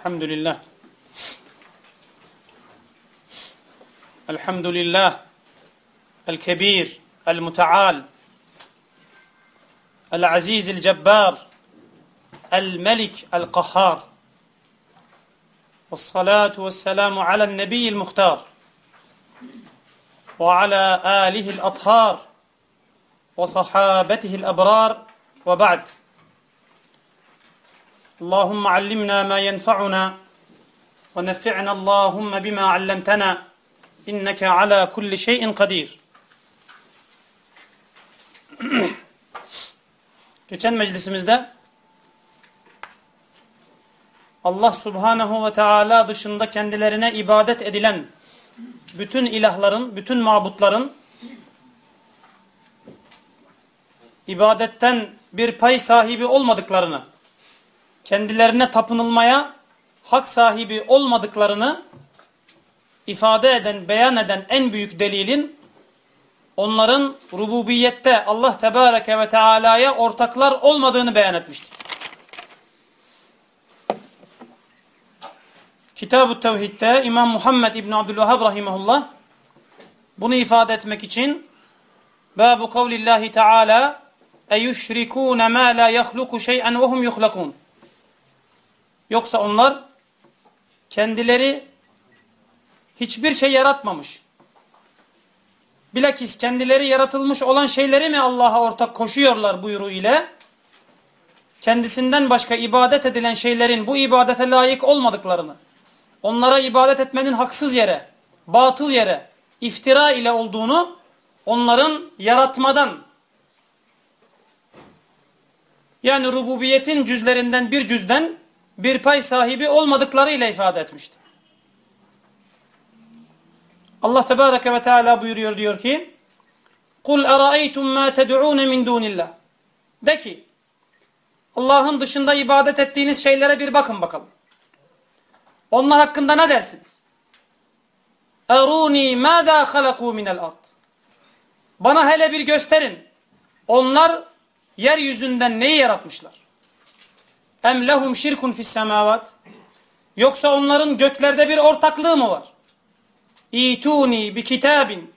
الحمد لله. الحمد لله الكبير المتعال العزيز الجبار الملك القهار. والصلاة والسلام على النبي المختار وعلى آله الأطهار وصحابته الأبرار. وبعد اللهم علمنا ما ينفعنا ونفعنا اللهم بما علمتنا إنك على كل şeyin kadir. Geçen meclisimizde Allah subhanehu ve teala dışında kendilerine ibadet edilen bütün ilahların, bütün mabutların ibadetten bir pay sahibi olmadıklarını, kendilerine tapınılmaya hak sahibi olmadıklarını ifade eden, beyan eden en büyük delilin onların rububiyette Allah Tebareke ve Teala'ya ortaklar olmadığını beyan etmiştir. Kitab-ı Tevhid'de İmam Muhammed İbn Abdülvahhab rahimehullah bunu ifade etmek için Babu kavlillahi Teala eyüşrikûne mâ la yahluku şey'en ve hum yuhlakûn Yoksa onlar kendileri hiçbir şey yaratmamış. Bilakis kendileri yaratılmış olan şeyleri mi Allah'a ortak koşuyorlar buyruğu ile kendisinden başka ibadet edilen şeylerin bu ibadete layık olmadıklarını, onlara ibadet etmenin haksız yere, batıl yere, iftira ile olduğunu onların yaratmadan yani rububiyetin cüzlerinden bir cüzden bir pay sahibi olmadıklarıyla ifade etmişti. Allah Tebareke ve Teala buyuruyor diyor ki Kul eraeytum ma ted'un min dunillah De ki Allah'ın dışında ibadet ettiğiniz şeylere bir bakın bakalım. Onlar hakkında ne dersiniz? Eruni mâdâ halakû minel ard. Bana hele bir gösterin. Onlar yeryüzünden neyi yaratmışlar? Em lehum şirkun fis semavat. Yoksa onların göklerde bir ortaklığı mı var? İtuni bi kitabin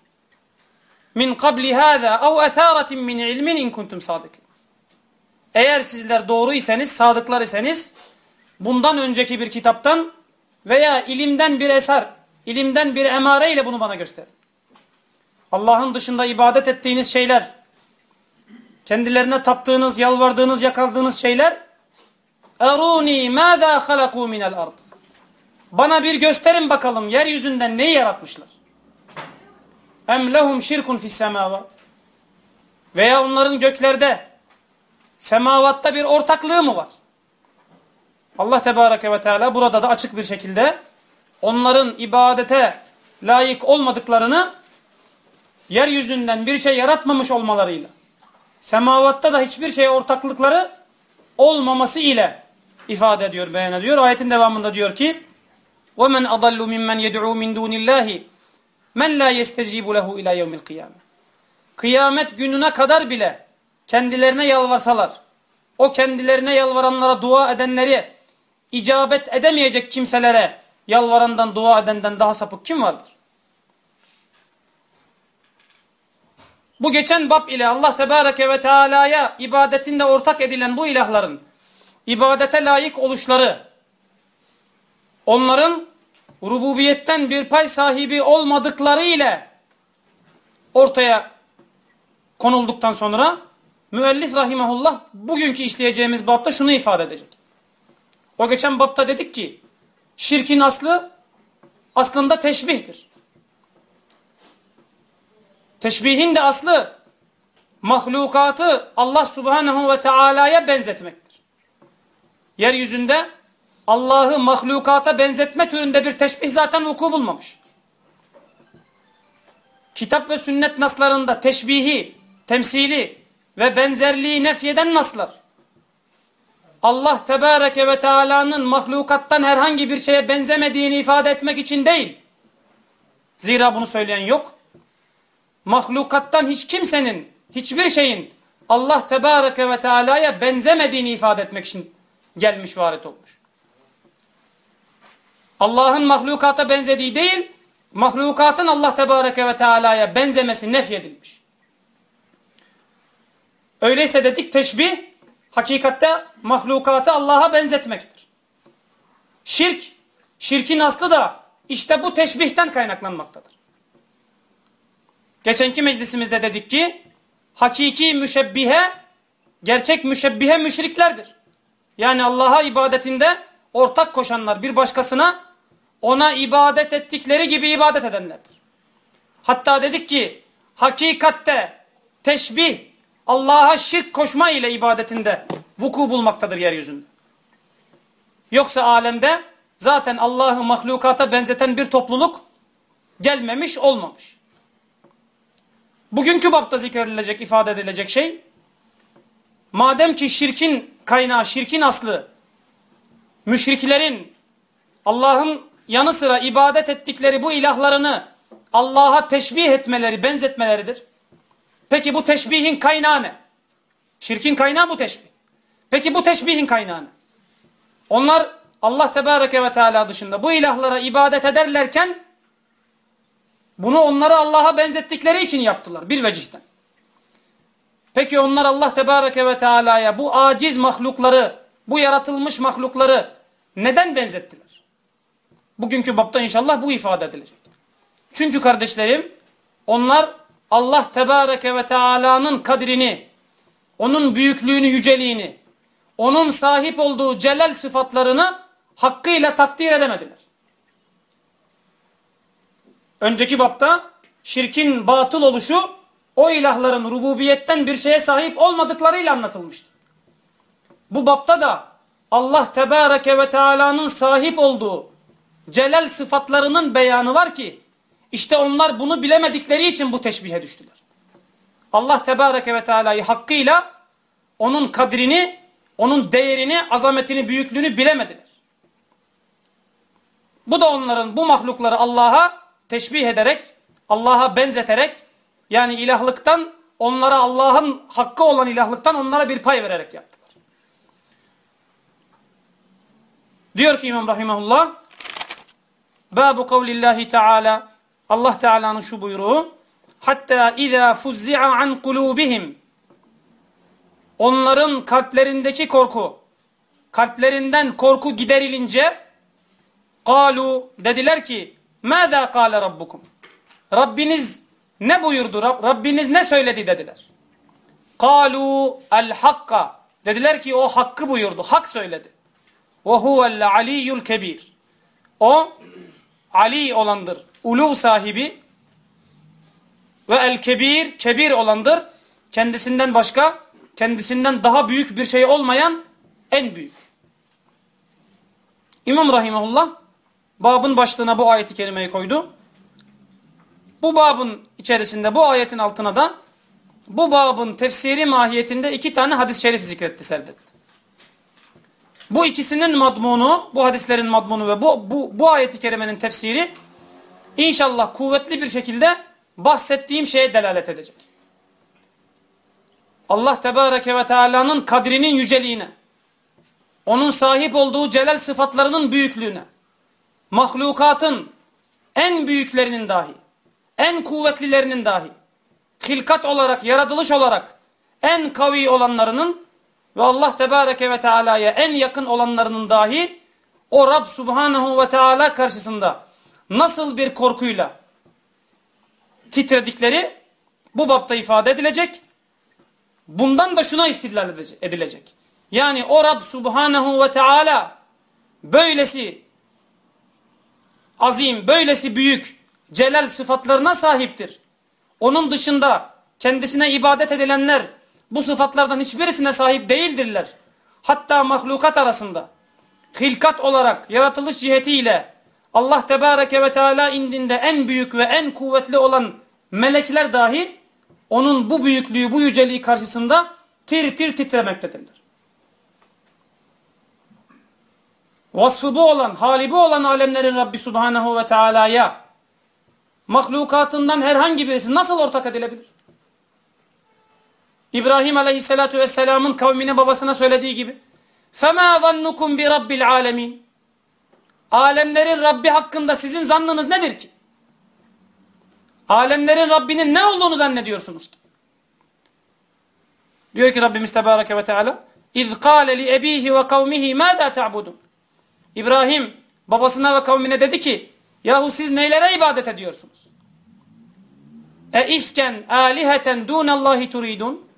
min qabli hâzâ ev ethâretin min ilmin in kuntum sadıkîn. Eğer sizler doğruysanız, sadıklar iseniz bundan önceki bir kitaptan veya ilimden bir eser, ilimden bir emare ile bunu bana gösterin. Allah'ın dışında ibadet ettiğiniz şeyler, kendilerine taptığınız, yalvardığınız, yakaldığınız şeyler Eruni mâzâ halakû minel ard. Bana bir gösterin bakalım yeryüzünden neyi yaratmışlar? Em lehum şirkun fis semavat. Veya onların göklerde, semavatta bir ortaklığı mı var? Allah Tebareke ve Teala burada da açık bir şekilde onların ibadete layık olmadıklarını yeryüzünden bir şey yaratmamış olmalarıyla, semavatta da hiçbir şeye ortaklıkları olmaması ile ifade ediyor, beyan ediyor. Ayetin devamında diyor ki وَمَنْ أَضَلُّ مِمَّنْ يَدْعُوا مِنْ دُونِ اللّٰهِ مَنْ لَا يَسْتَجِيبُ لَهُ اِلَى يَوْمِ الْقِيَامَةِ Kıyamet gününe kadar bile kendilerine yalvarsalar, o kendilerine yalvaranlara dua edenleri icabet edemeyecek kimselere yalvarandan, dua edenden daha sapık kim vardır? Bu geçen bab ile Allah Tebareke ve Teala'ya ibadetinde ortak edilen bu ilahların ibadete layık oluşları, onların rububiyetten bir pay sahibi olmadıkları ile ortaya konulduktan sonra müellif rahimahullah bugünkü işleyeceğimiz babda şunu ifade edecek. O geçen babda dedik ki şirkin aslı aslında teşbihtir. Teşbihin de aslı mahlukatı Allah subhanehu ve teala'ya benzetmek yeryüzünde Allah'ı mahlukata benzetme türünde bir teşbih zaten vuku bulmamış. Kitap ve sünnet naslarında teşbihi, temsili ve benzerliği nefyeden naslar. Allah Tebareke ve Teala'nın mahlukattan herhangi bir şeye benzemediğini ifade etmek için değil. Zira bunu söyleyen yok. Mahlukattan hiç kimsenin, hiçbir şeyin Allah Tebareke ve Teala'ya benzemediğini ifade etmek için gelmiş varet olmuş. Allah'ın mahlukata benzediği değil, mahlukatın Allah Tebareke ve Teala'ya benzemesi nefyedilmiş. Öyleyse dedik teşbih, hakikatte mahlukatı Allah'a benzetmektir. Şirk, şirkin aslı da işte bu teşbihten kaynaklanmaktadır. Geçenki meclisimizde dedik ki, hakiki müşebbihe, gerçek müşebbihe müşriklerdir. Yani Allah'a ibadetinde ortak koşanlar bir başkasına ona ibadet ettikleri gibi ibadet edenlerdir. Hatta dedik ki hakikatte teşbih Allah'a şirk koşma ile ibadetinde vuku bulmaktadır yeryüzünde. Yoksa alemde zaten Allah'ı mahlukata benzeten bir topluluk gelmemiş olmamış. Bugünkü bapta zikredilecek, ifade edilecek şey madem ki şirkin kaynağı, şirkin aslı müşriklerin Allah'ın yanı sıra ibadet ettikleri bu ilahlarını Allah'a teşbih etmeleri, benzetmeleridir. Peki bu teşbihin kaynağı ne? Şirkin kaynağı bu teşbih. Peki bu teşbihin kaynağı ne? Onlar Allah Tebareke ve Teala dışında bu ilahlara ibadet ederlerken bunu onları Allah'a benzettikleri için yaptılar bir vecihten. Peki onlar Allah Tebareke ve Teala'ya bu aciz mahlukları, bu yaratılmış mahlukları neden benzettiler? Bugünkü bapta inşallah bu ifade edilecek. Çünkü kardeşlerim onlar Allah Tebareke ve Teala'nın kadrini, onun büyüklüğünü, yüceliğini, onun sahip olduğu celal sıfatlarını hakkıyla takdir edemediler. Önceki bapta şirkin batıl oluşu o ilahların rububiyetten bir şeye sahip olmadıklarıyla anlatılmıştı. Bu bapta da Allah Tebareke ve Teala'nın sahip olduğu celal sıfatlarının beyanı var ki işte onlar bunu bilemedikleri için bu teşbihe düştüler. Allah Tebareke ve Teala'yı hakkıyla onun kadrini, onun değerini, azametini, büyüklüğünü bilemediler. Bu da onların bu mahlukları Allah'a teşbih ederek, Allah'a benzeterek yani ilahlıktan onlara Allah'ın hakkı olan ilahlıktan onlara bir pay vererek yaptılar. Diyor ki İmam Rahimahullah Babu kavlillahi Teala Allah Teala'nın şu buyruğu Hatta izâ fuzzi'a an kulûbihim. Onların kalplerindeki korku kalplerinden korku giderilince Kalu dediler ki Mâzâ kâle rabbukum? Rabbiniz ne buyurdu? Rabbiniz ne söyledi dediler. Kalu el hakka dediler ki o hakkı buyurdu. Hak söyledi. Ve huvel aliyyul kebir. O Ali olandır. Ulu sahibi ve el kebir kebir olandır. Kendisinden başka, kendisinden daha büyük bir şey olmayan en büyük. İmam Rahimahullah babın başlığına bu ayeti kerimeyi koydu. Bu babın içerisinde bu ayetin altına da bu babın tefsiri mahiyetinde iki tane hadis-i şerif zikretti serdetti. Bu ikisinin madmunu, bu hadislerin madmunu ve bu, bu, bu ayeti kerimenin tefsiri inşallah kuvvetli bir şekilde bahsettiğim şeye delalet edecek. Allah Tebareke ve Teala'nın kadrinin yüceliğine, onun sahip olduğu celal sıfatlarının büyüklüğüne, mahlukatın en büyüklerinin dahi, en kuvvetlilerinin dahi, hilkat olarak, yaratılış olarak en kavi olanlarının ve Allah Tebareke ve Teala'ya en yakın olanlarının dahi o Rab Subhanahu ve Teala karşısında nasıl bir korkuyla titredikleri bu bapta ifade edilecek. Bundan da şuna istidlal edilecek. Yani o Rab Subhanahu ve Teala böylesi azim, böylesi büyük, celal sıfatlarına sahiptir. Onun dışında kendisine ibadet edilenler bu sıfatlardan hiçbirisine sahip değildirler. Hatta mahlukat arasında hilkat olarak yaratılış cihetiyle Allah Tebareke ve Teala indinde en büyük ve en kuvvetli olan melekler dahi onun bu büyüklüğü, bu yüceliği karşısında tir tir titremektedirler. Vasfı bu olan, hali bu olan alemlerin Rabbi Subhanahu ve Teala'ya mahlukatından herhangi birisi nasıl ortak edilebilir? İbrahim Aleyhisselatü Vesselam'ın kavmine babasına söylediği gibi فَمَا ظَنُّكُمْ بِرَبِّ الْعَالَمِينَ alemlerin Rabbi hakkında sizin zannınız nedir ki? Alemlerin Rabbinin ne olduğunu zannediyorsunuz ki? Diyor ki Rabbimiz Tebareke ve Teala اِذْ قَالَ لِأَب۪يهِ وَقَوْمِهِ مَاذَا تَعْبُدُونَ İbrahim babasına ve kavmine dedi ki yahu siz neylere ibadet ediyorsunuz? E ifken aliheten dunallahi turidun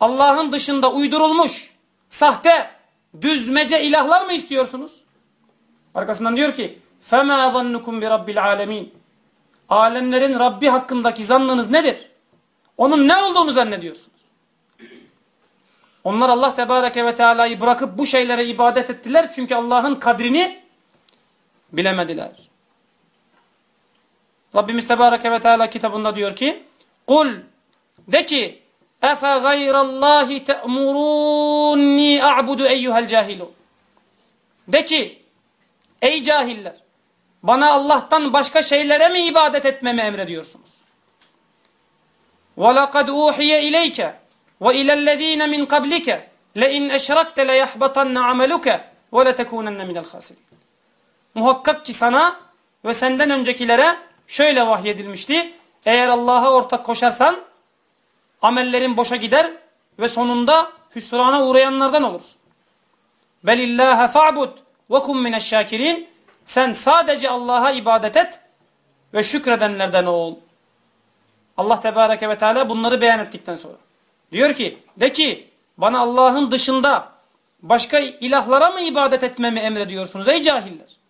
Allah'ın dışında uydurulmuş sahte düzmece ilahlar mı istiyorsunuz? Arkasından diyor ki فَمَا ظَنُّكُمْ بِرَبِّ الْعَالَمِينَ Alemlerin Rabbi hakkındaki zannınız nedir? Onun ne olduğunu zannediyorsunuz? Onlar Allah Tebareke ve Teala'yı bırakıp bu şeylere ibadet ettiler çünkü Allah'ın kadrini bilemediler. Rabbimiz Tebareke ve Teala kitabında diyor ki Kul de ki Efe gayrallahi te'murunni a'budu eyyuhel cahilu De ki ey cahiller bana Allah'tan başka şeylere mi ibadet etmemi emrediyorsunuz? وَلَقَدْ اُوحِيَ اِلَيْكَ وَاِلَى الَّذ۪ينَ مِنْ قَبْلِكَ لَاِنْ اَشْرَكْتَ لَيَحْبَطَنَّ عَمَلُكَ وَلَتَكُونَنَّ مِنَ الْخَاسِرِينَ Muhakkak ki sana ve senden öncekilere şöyle vahyedilmişti. Eğer Allah'a ortak koşarsan amellerin boşa gider ve sonunda hüsrana uğrayanlardan olursun. Belillâhe fa'bud ve kum mineşşâkirîn Sen sadece Allah'a ibadet et ve şükredenlerden ol. Allah Tebareke ve Teala bunları beyan ettikten sonra. Diyor ki de ki bana Allah'ın dışında başka ilahlara mı ibadet etmemi emrediyorsunuz ey cahiller?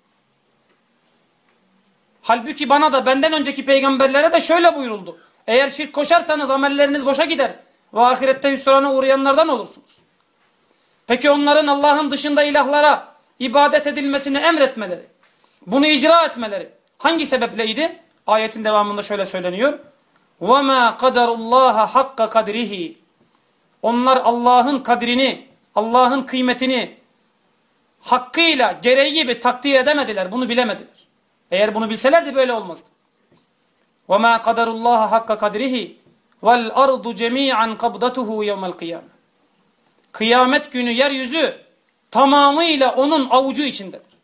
Halbuki bana da benden önceki peygamberlere de şöyle buyuruldu. Eğer şirk koşarsanız amelleriniz boşa gider ve ahirette hüsrana uğrayanlardan olursunuz. Peki onların Allah'ın dışında ilahlara ibadet edilmesini emretmeleri, bunu icra etmeleri hangi sebepleydi? Ayetin devamında şöyle söyleniyor. وَمَا قَدَرُ اللّٰهَ حَقَّ قَدْرِهِ Onlar Allah'ın kadrini, Allah'ın kıymetini hakkıyla, gereği gibi takdir edemediler, bunu bilemediler. Eğer bunu bilselerdi böyle olmazdı. وَمَا قَدَرُ اللّٰهَ حَقَّ قَدْرِهِ وَالْأَرْضُ جَمِيعًا قَبْضَتُهُ يَوْمَ الْقِيَامَةِ Kıyamet günü yeryüzü tamamıyla onun avucu içindedir.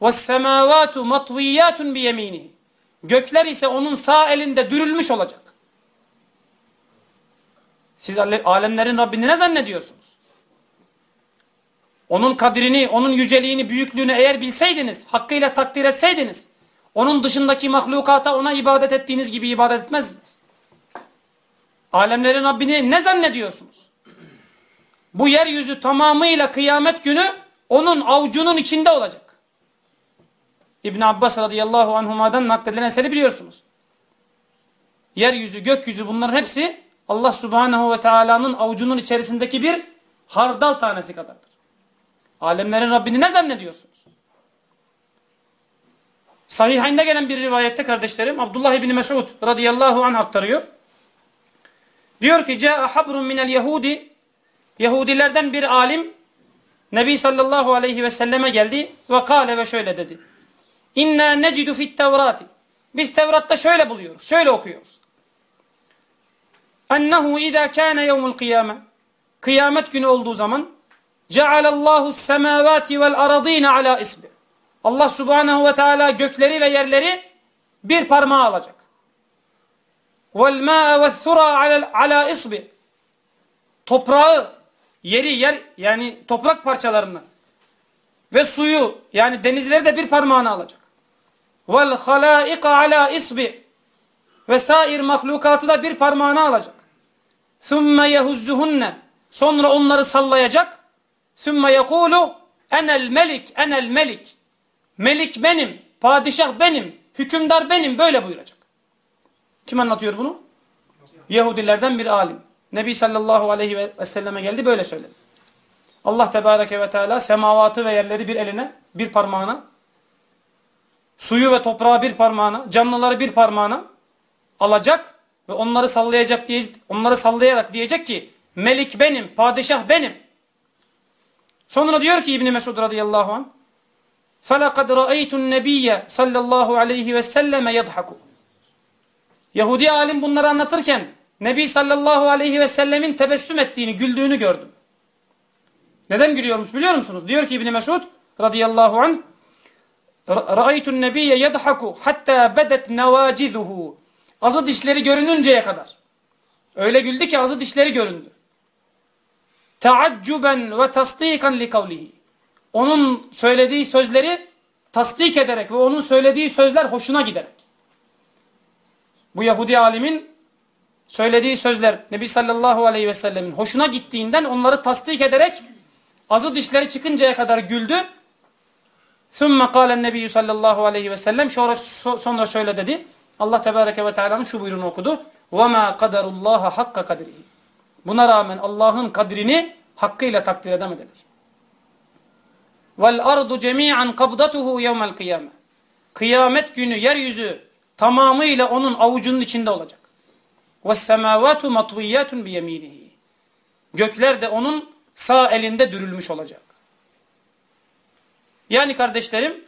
وَالسَّمَاوَاتُ مَطْوِيَّاتٌ بِيَم۪ينِهِ Gökler ise onun sağ elinde dürülmüş olacak. Siz alemlerin Rabbini ne zannediyorsunuz? Onun kadrini, onun yüceliğini, büyüklüğünü eğer bilseydiniz, hakkıyla takdir etseydiniz, onun dışındaki mahlukata ona ibadet ettiğiniz gibi ibadet etmezdiniz. Alemlerin Rabbini ne zannediyorsunuz? Bu yeryüzü tamamıyla kıyamet günü onun avucunun içinde olacak. İbn Abbas radıyallahu anhuma'dan nakledilen eseri biliyorsunuz. Yeryüzü, gökyüzü bunların hepsi Allah subhanehu ve teala'nın avucunun içerisindeki bir hardal tanesi kadardır. Alemlerin Rabbini ne zannediyorsunuz? Sahihinde gelen bir rivayette kardeşlerim Abdullah İbni Mesud radıyallahu anh aktarıyor. Diyor ki Câ'a habrun minel yehudi Yahudilerden bir alim Nebi sallallahu aleyhi ve selleme geldi ve kâle ve şöyle dedi. İnna necidu fit tevrati. Biz Tevrat'ta şöyle buluyoruz, şöyle okuyoruz. Ennehu izâ kâne yevmul kıyâme. Kıyamet günü olduğu zaman cealallahu semavati vel aradîne ala isbi. Allah subhanehu ve teala gökleri ve yerleri bir parmağa alacak. Vel mâ'e ve thura ala isbi. Toprağı, yeri, yer yani toprak parçalarını ve suyu yani denizleri de bir parmağına alacak. Vel halâika ala isbi. Ve sair mahlukatı da bir parmağına alacak. Thumma yehuzzuhunne. Sonra onları sallayacak. Thumma yekulu enel melik enel melik. Melik benim, padişah benim, hükümdar benim böyle buyuracak. Kim anlatıyor bunu? Yahudilerden bir alim. Nebi sallallahu aleyhi ve selleme geldi böyle söyledi. Allah tebareke ve teala semavatı ve yerleri bir eline, bir parmağına, suyu ve toprağı bir parmağına, canlıları bir parmağına alacak ve onları sallayacak diye onları sallayarak diyecek ki melik benim, padişah benim. Sonra diyor ki İbn Mesud radıyallahu anh فَلَقَدْ رَأَيْتُ النَّبِيَّ sallallahu aleyhi ve selleme yadhaku. Yahudi alim bunları anlatırken Nebi sallallahu aleyhi ve sellemin tebessüm ettiğini, güldüğünü gördüm. Neden gülüyormuş biliyor musunuz? Diyor ki İbn Mesud radıyallahu anh Ra'aytun nebiyye yedhaku hatta bedet nevaciduhu. Azı dişleri görününceye kadar. Öyle güldü ki azı dişleri göründü. Teaccuben ve tasdikan li kavlihi. Onun söylediği sözleri tasdik ederek ve onun söylediği sözler hoşuna giderek. Bu Yahudi alimin söylediği sözler Nebi sallallahu aleyhi ve sellemin hoşuna gittiğinden onları tasdik ederek azı dişleri çıkıncaya kadar güldü. ثُمَّ قَالَ النَّبِيُّ sallallahu aleyhi ve sellem sonra şöyle dedi. Allah Tebareke ve Teala'nın şu buyruğunu okudu. وَمَا قَدَرُ اللّٰهَ حَقَّ قَدْرِهِ Buna rağmen Allah'ın kadrini hakkıyla takdir edemediler. Vel ardu cemi'an kabdatuhu yevmel. Kıyamet günü yeryüzü tamamıyla onun avucunun içinde olacak. Ve semavatu matviyatun bi. Gökler de onun sağ elinde dürülmüş olacak. Yani kardeşlerim,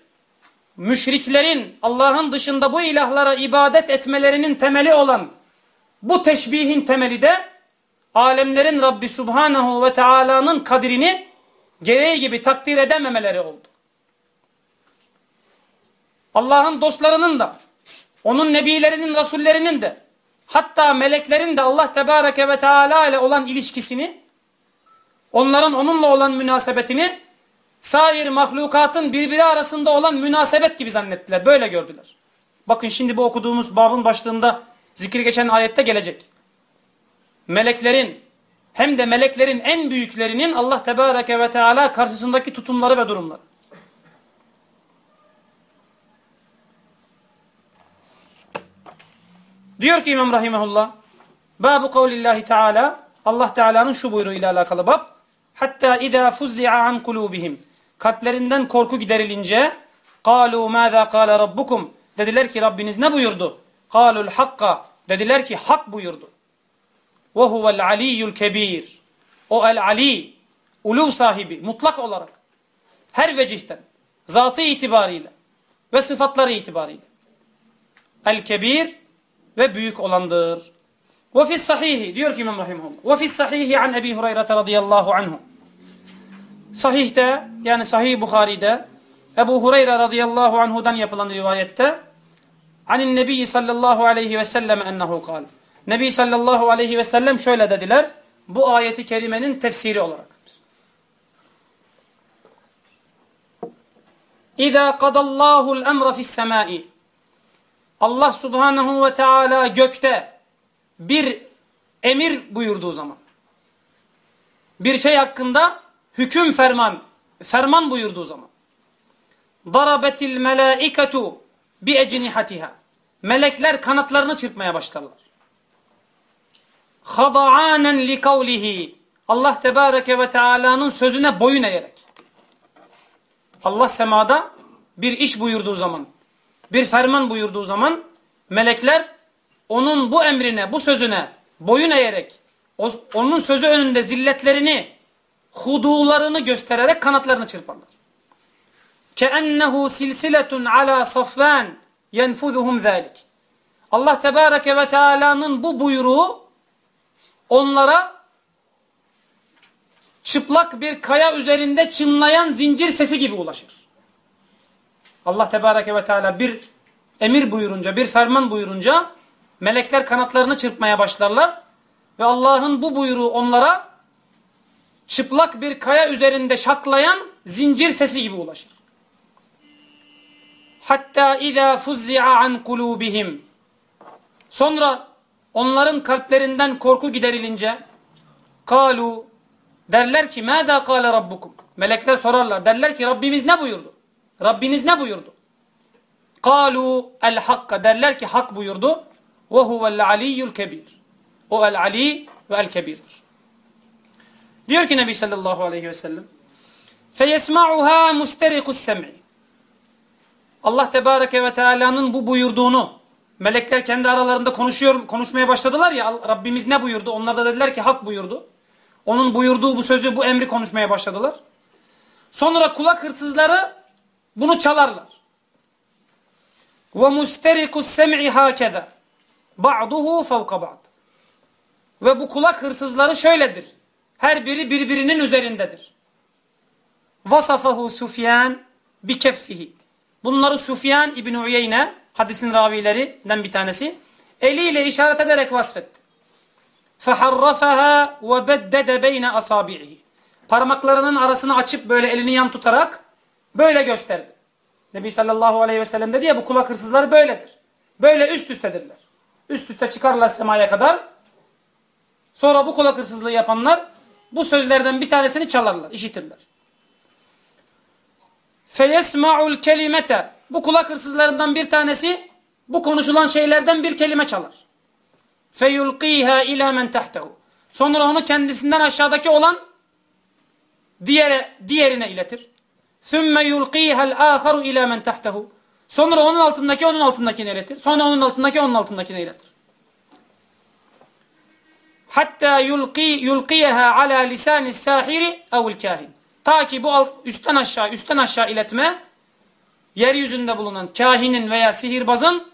müşriklerin Allah'ın dışında bu ilahlara ibadet etmelerinin temeli olan bu teşbihin temeli de alemlerin Rabbi Subhanahu ve Teala'nın kadrini gereği gibi takdir edememeleri oldu. Allah'ın dostlarının da, onun nebilerinin, rasullerinin de, hatta meleklerin de Allah Tebareke ve Teala ile olan ilişkisini, onların onunla olan münasebetini, sair mahlukatın birbiri arasında olan münasebet gibi zannettiler. Böyle gördüler. Bakın şimdi bu okuduğumuz babın başlığında zikri geçen ayette gelecek Meleklerin hem de meleklerin en büyüklerinin Allah Tebareke ve Teala karşısındaki tutumları ve durumları. Diyor ki İmam Rahimahullah Babu kavlillahi Teala Allah Teala'nın şu buyruğu ile alakalı bab Hatta idâ fuzzi'a an kulubihim Kalplerinden korku giderilince قَالُوا مَاذَا قَالَ رَبُّكُمْ Dediler ki Rabbiniz ne buyurdu? قَالُوا الْحَقَّ Dediler ki hak buyurdu. ve huvel aliyyul kebir. O el ali, uluv sahibi mutlak olarak her vecihten, zatı itibariyle ve sıfatları itibariyle el kebir ve büyük olandır. Ve fis sahihi diyor ki İmam Rahimullah. Ve fis sahihi an Ebi Hureyre radıyallahu anhu. Sahihte yani Sahih Buhari'de Ebu Hureyre radıyallahu anhu'dan yapılan rivayette Anin Nebi sallallahu aleyhi ve sellem ennehu kal. Nebi sallallahu aleyhi ve sellem şöyle dediler. Bu ayeti kerimenin tefsiri olarak. İza kadallahu el-emra fis semai. Allah subhanahu ve teala gökte bir emir buyurduğu zaman bir şey hakkında hüküm ferman ferman buyurduğu zaman darabetil melaiketu bi ecnihatiha melekler kanatlarını çırpmaya başlarlar hadaanen li kavlihi Allah tebareke ve teala'nın sözüne boyun eğerek Allah semada bir iş buyurduğu zaman bir ferman buyurduğu zaman melekler onun bu emrine, bu sözüne boyun eğerek onun sözü önünde zilletlerini, hudularını göstererek kanatlarını çırparlar. كَأَنَّهُ silsiletun ala safvan yenfuzuhum zalik. Allah Tebareke ve Teala'nın bu buyruğu onlara çıplak bir kaya üzerinde çınlayan zincir sesi gibi ulaşır. Allah Tebareke ve Teala bir emir buyurunca, bir ferman buyurunca melekler kanatlarını çırpmaya başlarlar ve Allah'ın bu buyruğu onlara çıplak bir kaya üzerinde şaklayan zincir sesi gibi ulaşır. Hatta izâ fuzzi'a an kulubihim. Sonra onların kalplerinden korku giderilince kalu derler ki mâzâ kâle rabbukum. Melekler sorarlar. Derler ki Rabbimiz ne buyurdu? Rabbiniz ne buyurdu? Kalu el hakka derler ki hak buyurdu. Ve huvel aliyyul kebir. O el ali ve el kebirdir. Diyor ki Nebi sallallahu aleyhi ve sellem feyesma'uha musterikus sem'i. Allah tebareke ve teala'nın bu buyurduğunu melekler kendi aralarında konuşuyor, konuşmaya başladılar ya Rabbimiz ne buyurdu? Onlar da dediler ki hak buyurdu. Onun buyurduğu bu sözü, bu emri konuşmaya başladılar. Sonra kulak hırsızları bunu çalarlar. Ve musterikus sem'i hakeda. Ba'duhu fevka. Ve bu kulak hırsızları şöyledir. Her biri birbirinin üzerindedir. Vasafahu Sufyan bi keffihi. Bunları Sufyan İbni Uyeyne hadisin ravilerinden bir tanesi eliyle işaret ederek vasfetti. فَحَرَّفَهَا وَبَدَّدَ بَيْنَ أَصَابِعِهِ Parmaklarının arasını açıp böyle elini yan tutarak böyle gösterdi. Nebi sallallahu aleyhi ve sellem dedi ya bu kulak hırsızları böyledir. Böyle üst üstedirler. Üst üste çıkarlar semaya kadar. Sonra bu kulak hırsızlığı yapanlar bu sözlerden bir tanesini çalarlar, işitirler. Feyesma'ul kelimete. bu kulak hırsızlarından bir tanesi bu konuşulan şeylerden bir kelime çalar. Feyulqiha ila men tahtehu. Sonra onu kendisinden aşağıdaki olan diğer, diğerine iletir. Thumma yulqiha al-aharu ila men tahtehu. Sonra onun altındaki onun altındakine iletir. Sonra onun altındaki onun altındakine iletir. Hatta yulqi yulqiyaha ala lisani sahiri ev'l kahin. Ta ki bu üstten aşağı üstten aşağı iletme yeryüzünde bulunan kahinin veya sihirbazın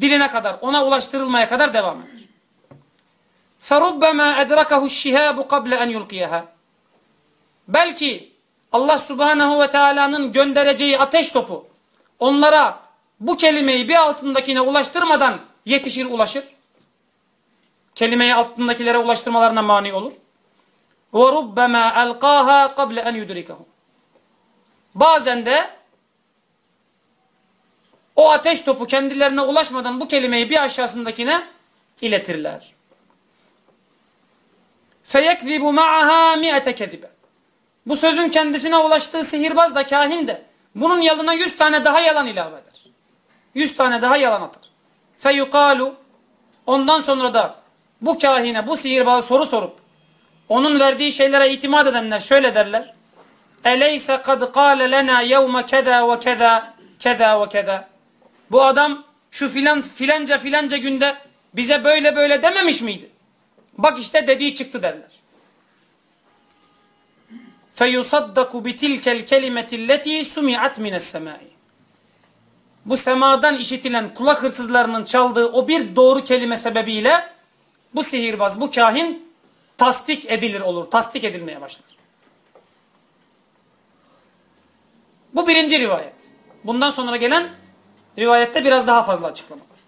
diline kadar ona ulaştırılmaya kadar devam eder. فَرُبَّمَا اَدْرَكَهُ الشِّهَابُ قَبْلَ اَنْ يُلْقِيَهَا Belki Allah subhanehu ve teala'nın göndereceği ateş topu onlara bu kelimeyi bir altındakine ulaştırmadan yetişir ulaşır. Kelimeyi altındakilere ulaştırmalarına mani olur. وَرُبَّمَا أَلْقَاهَا قَبْلَ اَنْ يُدْرِكَهُ Bazen de o ateş topu kendilerine ulaşmadan bu kelimeyi bir aşağısındakine iletirler. فَيَكْذِبُ مَعَهَا مِئَةَ كَذِبَ Bu sözün kendisine ulaştığı sihirbaz da kahin de bunun yanına yüz tane daha yalan ilave eder. Yüz tane daha yalan atar. فَيُقَالُ Ondan sonra da bu kahine, bu sihirbazı soru sorup onun verdiği şeylere itimat edenler şöyle derler. Eleyse kad kâle lena yevme keda ve keda keda ve keda. Bu adam şu filan filanca filanca günde bize böyle böyle dememiş miydi? Bak işte dediği çıktı derler. Feyusaddaku bitilkel kelimetilleti sumi'at mines semai. Bu semadan işitilen kulak hırsızlarının çaldığı o bir doğru kelime sebebiyle bu sihirbaz, bu kahin tasdik edilir olur. Tasdik edilmeye başlar. Bu birinci rivayet. Bundan sonra gelen rivayette biraz daha fazla açıklama var.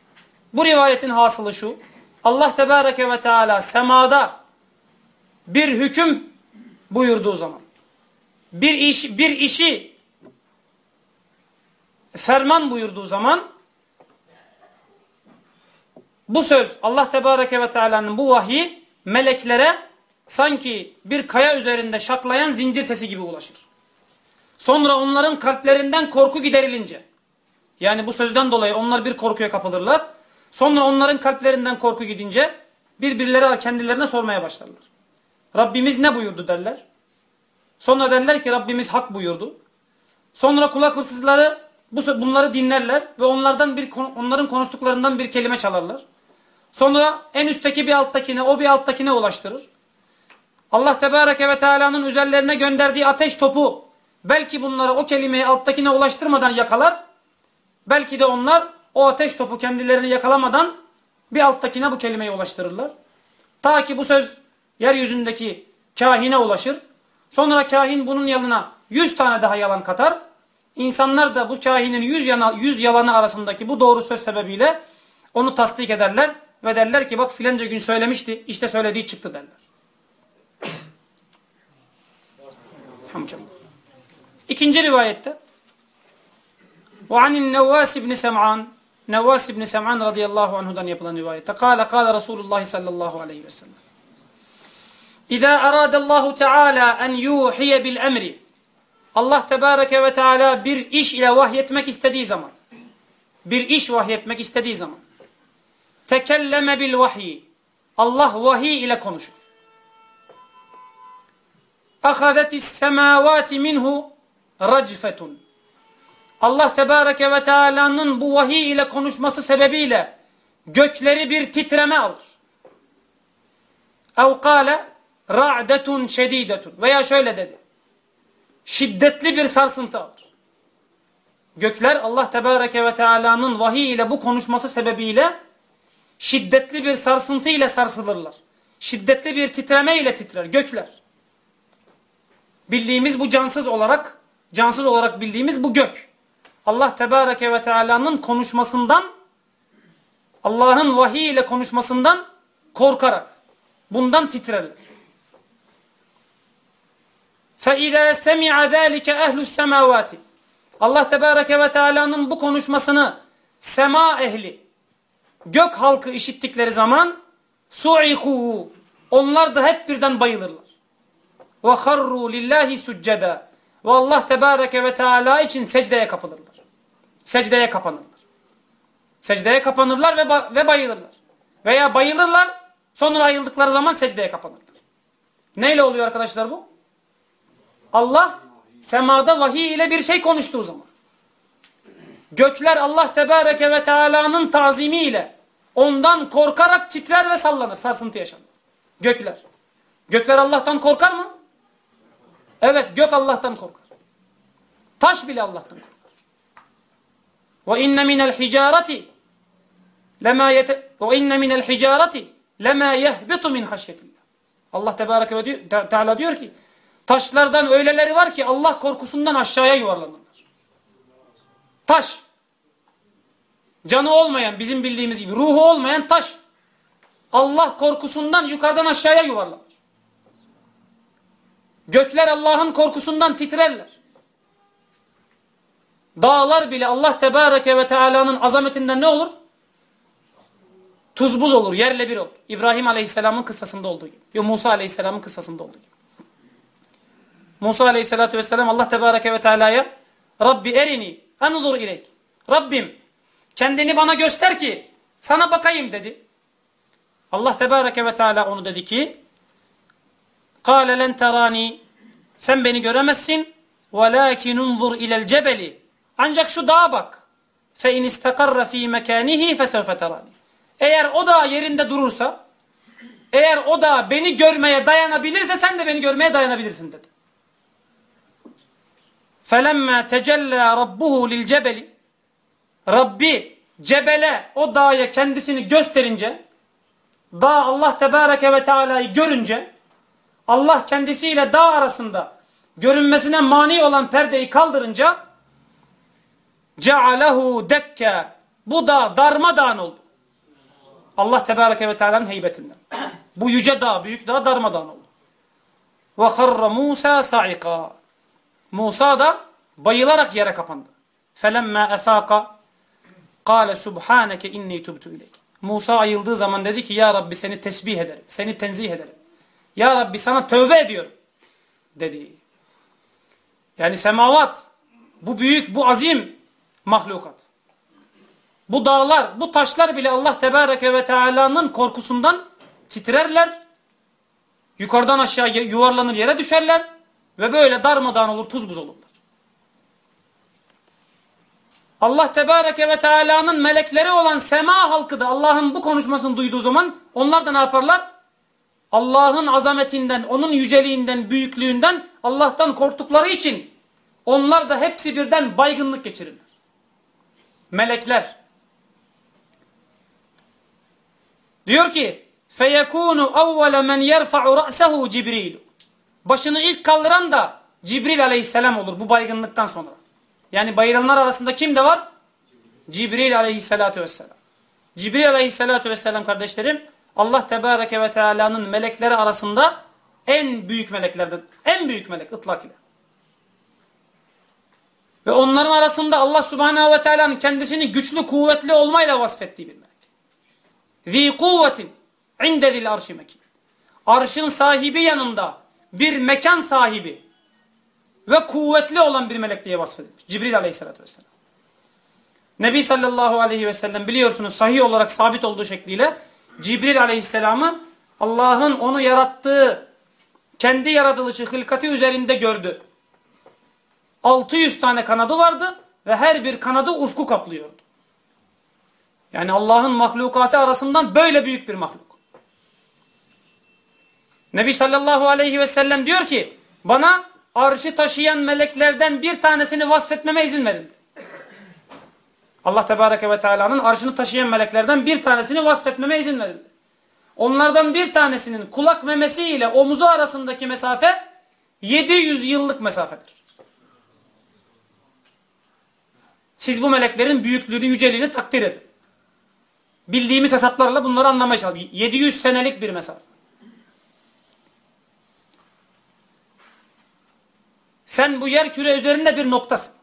Bu rivayetin hasılı şu. Allah Tebareke ve Teala semada bir hüküm buyurduğu zaman bir iş bir işi ferman buyurduğu zaman bu söz Allah Tebareke ve Teala'nın bu vahyi meleklere sanki bir kaya üzerinde şaklayan zincir sesi gibi ulaşır. Sonra onların kalplerinden korku giderilince yani bu sözden dolayı onlar bir korkuya kapılırlar. Sonra onların kalplerinden korku gidince birbirleri kendilerine sormaya başlarlar. Rabbimiz ne buyurdu derler. Sonra derler ki Rabbimiz hak buyurdu. Sonra kulak hırsızları bunları dinlerler ve onlardan bir onların konuştuklarından bir kelime çalarlar. Sonra en üstteki bir alttakine, o bir alttakine ulaştırır. Allah Tebareke ve Teala'nın üzerlerine gönderdiği ateş topu belki bunları o kelimeyi alttakine ulaştırmadan yakalar. Belki de onlar o ateş topu kendilerini yakalamadan bir alttakine bu kelimeyi ulaştırırlar. Ta ki bu söz yeryüzündeki kahine ulaşır. Sonra kahin bunun yanına yüz tane daha yalan katar. İnsanlar da bu kahinin yüz, yana, yüz yalanı arasındaki bu doğru söz sebebiyle onu tasdik ederler ve derler ki bak filanca gün söylemişti işte söylediği çıktı derler. İkinci rivayette وعن النواس بن سمعان نواس بن سمعان رضي الله عنه دان يبلن رواية. قال قال رسول الله صلى الله عليه وسلم إذا أراد الله تعالى أن يوحي بالأمر الله تبارك وتعالى bir إلى ile vahyetmek istediği zaman bir iş vahyetmek istediği zaman tekelleme bil vahyi Allah vahiy ile konuşur. أخذت السماوات منه رجفةٌ. Allah Tebareke ve Teala'nın bu vahiy ile konuşması sebebiyle gökleri bir titreme alır. Ev kâle ra'detun şedidetun. Veya şöyle dedi. Şiddetli bir sarsıntı alır. Gökler Allah Tebareke ve Teala'nın vahiy ile bu konuşması sebebiyle şiddetli bir sarsıntı ile sarsılırlar. Şiddetli bir titreme ile titrer gökler. Bildiğimiz bu cansız olarak, cansız olarak bildiğimiz bu gök. Allah Tebareke ve Teala'nın konuşmasından, Allah'ın vahiy ile konuşmasından korkarak, bundan titrerler. فَاِذَا سَمِعَ ذَٰلِكَ اَهْلُ السَّمَاوَاتِ Allah Tebareke ve Teala'nın bu konuşmasını sema ehli, gök halkı işittikleri zaman su'iku onlar da hep birden bayılırlar. Ve harru lillahi succeda ve Allah Tebareke ve Teala için secdeye kapılırlar. Secdeye kapanırlar. Secdeye kapanırlar ve, ba ve bayılırlar. Veya bayılırlar sonra ayıldıkları zaman secdeye kapanırlar. Neyle oluyor arkadaşlar bu? Allah semada vahiy ile bir şey konuştuğu zaman. Gökler Allah Tebareke ve Teala'nın tazimiyle ondan korkarak titrer ve sallanır. Sarsıntı yaşanır. Gökler. Gökler Allah'tan korkar mı? Evet gök Allah'tan korkar. Taş bile Allah'tan korkar. Ve inne minel hicareti lema yete ve inne minel hicareti lema yehbitu min haşyetillah. Allah Tebareke ve Teala diyor ki taşlardan öyleleri var ki Allah korkusundan aşağıya yuvarlanırlar. Taş. Canı olmayan bizim bildiğimiz gibi ruhu olmayan taş. Allah korkusundan yukarıdan aşağıya yuvarlanır. Gökler Allah'ın korkusundan titrerler. Dağlar bile Allah Tebareke ve Teala'nın azametinden ne olur? Tuz buz olur, yerle bir olur. İbrahim Aleyhisselam'ın kıssasında olduğu gibi. Yo, Musa Aleyhisselam'ın kıssasında olduğu gibi. Musa Aleyhisselatü Vesselam Allah Tebareke ve Teala'ya Rabbi erini enuzur ileyk. Rabbim kendini bana göster ki sana bakayım dedi. Allah Tebareke ve Teala onu dedi ki قَالَ لَنْ تَرَانِي Sen beni göremezsin وَلَاكِنْ اُنْظُرْ اِلَى الْجَبَلِ Ancak şu dağa bak. فَاِنْ اِسْتَقَرَّ ف۪ي مَكَانِهِ فَسَوْفَ تَرَانِي Eğer o dağ yerinde durursa, eğer o dağ beni görmeye dayanabilirse sen de beni görmeye dayanabilirsin dedi. فَلَمَّا تَجَلَّى رَبُّهُ لِلْجَبَلِ Rabbi cebele o dağa kendisini gösterince, dağ Allah Tebareke ve Teala'yı görünce, Allah kendisiyle dağ arasında görünmesine mani olan perdeyi kaldırınca cealehu dekke bu dağ darmadağın oldu. Allah Tebareke ve Teala'nın heybetinden. Bu yüce dağ, büyük dağ darmadağın oldu. Ve harra Musa sa'iqa. Musa da bayılarak yere kapandı. Felemma efaka kâle subhaneke inni tubtu ileyk. Musa ayıldığı zaman dedi ki ya Rabbi seni tesbih ederim, seni tenzih ederim. Ya Rabbi sana tövbe ediyorum dedi. Yani semavat bu büyük, bu azim mahlukat. Bu dağlar, bu taşlar bile Allah Tebareke ve Teala'nın korkusundan titrerler. Yukarıdan aşağı yuvarlanır yere düşerler. Ve böyle darmadağın olur, tuz buz olurlar. Allah Tebareke ve Teala'nın melekleri olan sema halkı da Allah'ın bu konuşmasını duyduğu zaman onlar da ne yaparlar? Allah'ın azametinden, onun yüceliğinden, büyüklüğünden Allah'tan korktukları için onlar da hepsi birden baygınlık geçirirler melekler. Diyor ki feyekunu evvele men yerfa'u ra'sehu Cibril. Başını ilk kaldıran da Cibril aleyhisselam olur bu baygınlıktan sonra. Yani bayılanlar arasında kim de var? Cibril aleyhissalatu vesselam. Cibril aleyhissalatu vesselam kardeşlerim Allah tebareke ve teala'nın melekleri arasında en büyük meleklerden en büyük melek ıtlak ile. Ve onların arasında Allah Subhanahu ve Teala'nın kendisini güçlü, kuvvetli olmayla vasfettiği bir melek. Zi kuvvetin inde zil arşi mekin. Arşın sahibi yanında bir mekan sahibi ve kuvvetli olan bir melek diye vasfedilmiş. Cibril aleyhissalatü vesselam. Nebi sallallahu aleyhi ve sellem biliyorsunuz sahih olarak sabit olduğu şekliyle Cibril aleyhisselamı Allah'ın onu yarattığı kendi yaratılışı hılkati üzerinde gördü. 600 tane kanadı vardı ve her bir kanadı ufku kaplıyordu. Yani Allah'ın mahlukatı arasından böyle büyük bir mahluk. Nebi sallallahu aleyhi ve sellem diyor ki bana arşı taşıyan meleklerden bir tanesini vasfetmeme izin verildi. Allah Tebareke ve Teala'nın arşını taşıyan meleklerden bir tanesini vasfetmeme izin verildi. Onlardan bir tanesinin kulak memesi ile omuzu arasındaki mesafe 700 yıllık mesafedir. Siz bu meleklerin büyüklüğünü, yüceliğini takdir edin. Bildiğimiz hesaplarla bunları anlamaya çalışalım. 700 senelik bir mesafe. Sen bu yer küre üzerinde bir noktasın.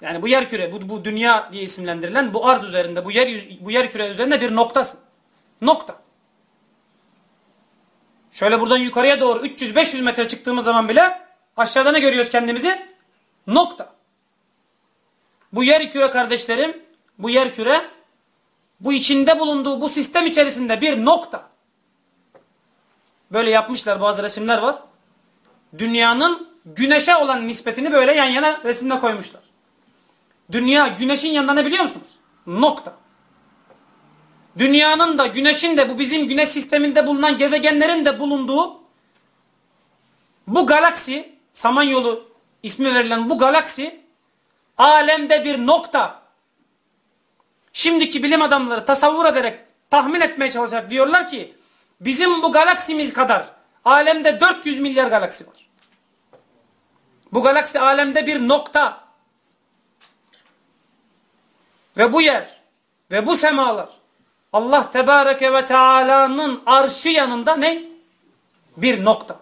Yani bu yer küre, bu, bu dünya diye isimlendirilen bu arz üzerinde, bu yer bu yer küre üzerinde bir noktasın. Nokta. Şöyle buradan yukarıya doğru 300-500 metre çıktığımız zaman bile aşağıda ne görüyoruz kendimizi? Nokta. Bu yer küre kardeşlerim, bu yer küre bu içinde bulunduğu bu sistem içerisinde bir nokta. Böyle yapmışlar bazı resimler var. Dünyanın güneşe olan nispetini böyle yan yana resimde koymuşlar. Dünya güneşin yanında ne biliyor musunuz? Nokta. Dünyanın da güneşin de bu bizim güneş sisteminde bulunan gezegenlerin de bulunduğu bu galaksi, Samanyolu ismi verilen bu galaksi alemde bir nokta. Şimdiki bilim adamları tasavvur ederek tahmin etmeye çalışarak diyorlar ki bizim bu galaksimiz kadar alemde 400 milyar galaksi var. Bu galaksi alemde bir nokta. Ve bu yer ve bu semalar Allah Tebareke ve Teala'nın arşı yanında ne? Bir nokta.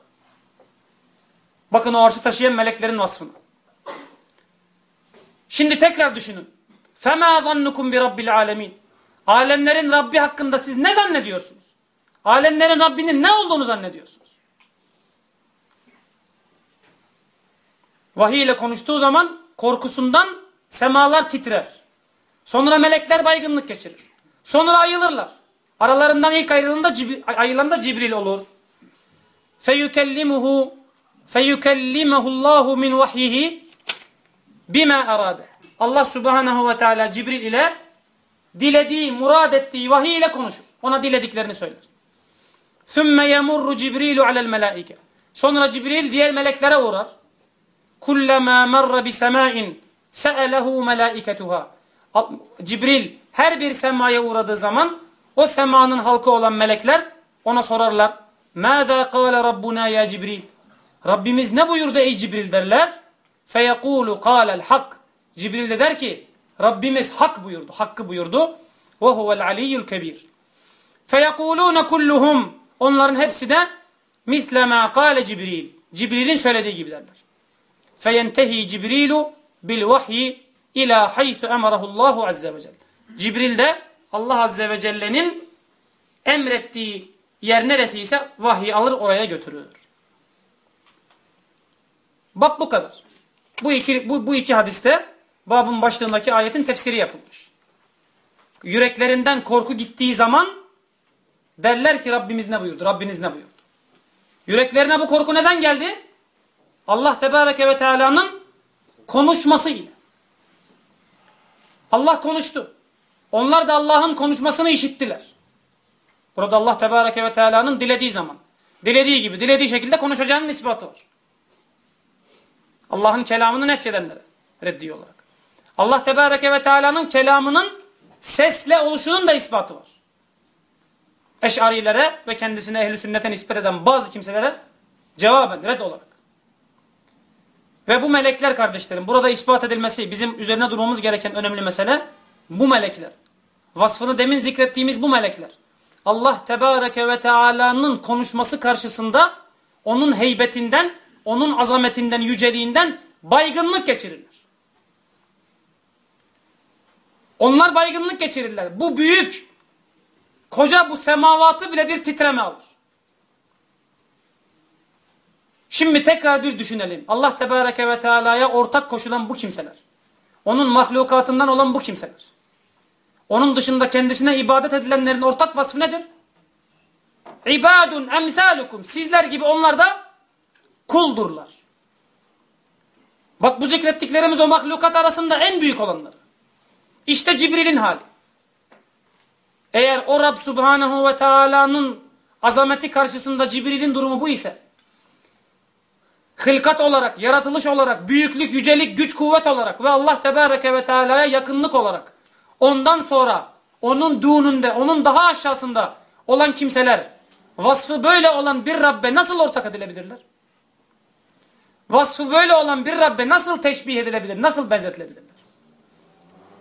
Bakın o arşı taşıyan meleklerin vasfını. Şimdi tekrar düşünün. فَمَا ظَنُّكُمْ بِرَبِّ الْعَالَمِينَ Alemlerin Rabbi hakkında siz ne zannediyorsunuz? Alemlerin Rabbinin ne olduğunu zannediyorsunuz? Vahiy ile konuştuğu zaman korkusundan semalar titrer. Sonra melekler baygınlık geçirir. Sonra ayılırlar. Aralarından ilk ayrılığında Cibri, ayılan da Cibril olur. Feyukellimuhu feyukellimuhullahu min vahyihi Bime arade. Allah subhanahu ve teala Cibril ile dilediği, murad ettiği vahiy ile konuşur. Ona dilediklerini söyler. Sümme yemurru Cibrilu alel melaike. Sonra Cibril diğer meleklere uğrar. Kullema merre bi semain se'elehu melaiketuha. Cibril her bir semaya uğradığı zaman o semanın halkı olan melekler ona sorarlar. Mâzâ kâle rabbuna ya Cibril. Rabbimiz ne buyurdu ey Cibril derler feyekulu kâlel hak. Cibril de der ki Rabbimiz hak buyurdu. Hakkı buyurdu. Ve huvel aliyyül kebir. Feyekulûne kulluhum. Onların hepsi de misle mâ kâle Cibril. Cibril'in söylediği gibi derler. Feyentehi Cibrilu bil vahyi ila haythu emarahullahu azze ve celle. Cibril de Allah azze ve celle'nin emrettiği yer neresiyse vahyi alır oraya götürür. Bak bu kadar. Bu iki, bu, bu iki hadiste babın başlığındaki ayetin tefsiri yapılmış. Yüreklerinden korku gittiği zaman derler ki Rabbimiz ne buyurdu? Rabbiniz ne buyurdu? Yüreklerine bu korku neden geldi? Allah Tebareke ve Teala'nın konuşması ile. Allah konuştu. Onlar da Allah'ın konuşmasını işittiler. Burada Allah Tebareke ve Teala'nın dilediği zaman, dilediği gibi, dilediği şekilde konuşacağının ispatı var. Allah'ın kelamını nefyedenlere reddi olarak. Allah Tebareke ve Teala'nın kelamının sesle oluşunun da ispatı var. Eş'arilere ve kendisine ehl-i sünnete nispet eden bazı kimselere cevaben red olarak. Ve bu melekler kardeşlerim burada ispat edilmesi bizim üzerine durmamız gereken önemli mesele bu melekler. Vasfını demin zikrettiğimiz bu melekler. Allah Tebareke ve Teala'nın konuşması karşısında onun heybetinden, onun azametinden, yüceliğinden baygınlık geçirirler. Onlar baygınlık geçirirler. Bu büyük, koca bu semavatı bile bir titreme alır. Şimdi tekrar bir düşünelim. Allah Tebareke ve Teala'ya ortak koşulan bu kimseler. Onun mahlukatından olan bu kimseler. Onun dışında kendisine ibadet edilenlerin ortak vasfı nedir? İbadun emsalukum. Sizler gibi onlar da kuldurlar. Bak bu zikrettiklerimiz o mahlukat arasında en büyük olanlar. İşte Cibril'in hali. Eğer o Rab Subhanahu ve Teala'nın azameti karşısında Cibril'in durumu bu ise hılkat olarak, yaratılış olarak, büyüklük, yücelik, güç, kuvvet olarak ve Allah Tebareke ve Teala'ya yakınlık olarak ondan sonra onun dununde, onun daha aşağısında olan kimseler vasfı böyle olan bir Rabbe nasıl ortak edilebilirler? Vasfı böyle olan bir Rabbe nasıl teşbih edilebilir, nasıl benzetilebilirler?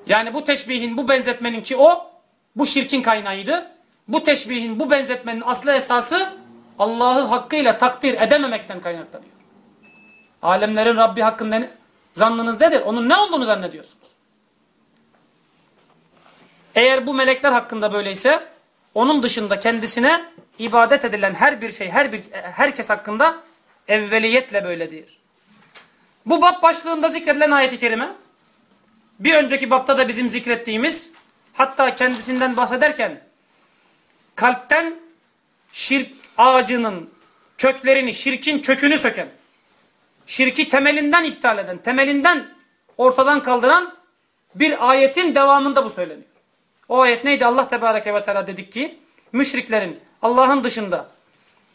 Yani bu teşbihin, bu benzetmenin ki o, bu şirkin kaynağıydı. Bu teşbihin, bu benzetmenin aslı esası Allah'ı hakkıyla takdir edememekten kaynaklanıyor. Alemlerin Rabbi hakkında ne, zannınız nedir? Onun ne olduğunu zannediyorsunuz? Eğer bu melekler hakkında böyleyse onun dışında kendisine ibadet edilen her bir şey, her bir herkes hakkında evveliyetle böyledir. Bu bab başlığında zikredilen ayet-i kerime bir önceki bapta da bizim zikrettiğimiz hatta kendisinden bahsederken kalpten şirk ağacının köklerini, şirkin kökünü söken, şirki temelinden iptal eden, temelinden ortadan kaldıran bir ayetin devamında bu söyleniyor. O ayet neydi? Allah Tebareke ve Teala dedik ki müşriklerin Allah'ın dışında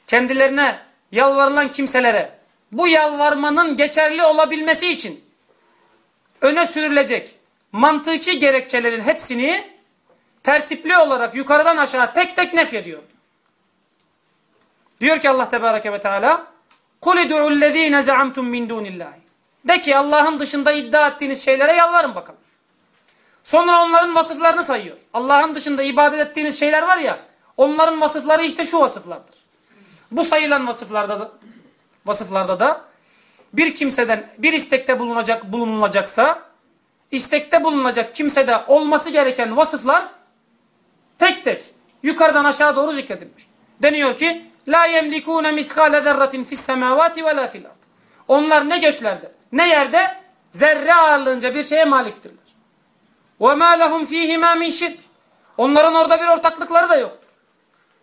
kendilerine yalvarılan kimselere bu yalvarmanın geçerli olabilmesi için öne sürülecek mantıki gerekçelerin hepsini tertipli olarak yukarıdan aşağı tek tek nef ediyor. Diyor ki Allah Tebareke ve Teala قُلِ دُعُوا الَّذ۪ينَ زَعَمْتُمْ مِنْ دُونِ اللّٰهِ De ki Allah'ın dışında iddia ettiğiniz şeylere yalvarın bakalım. Sonra onların vasıflarını sayıyor. Allah'ın dışında ibadet ettiğiniz şeyler var ya, onların vasıfları işte şu vasıflardır. Bu sayılan vasıflarda da, vasıflarda da bir kimseden bir istekte bulunacak bulunulacaksa istekte bulunacak kimsede olması gereken vasıflar tek tek yukarıdan aşağı doğru zikredilmiş. Deniyor ki la yemlikune miskale zerratin fis semavati ve la fil ard. Onlar ne göklerde ne yerde zerre ağırlığınca bir şeye maliktirler. Ve ma lehum fihima min şirk. Onların orada bir ortaklıkları da yoktur.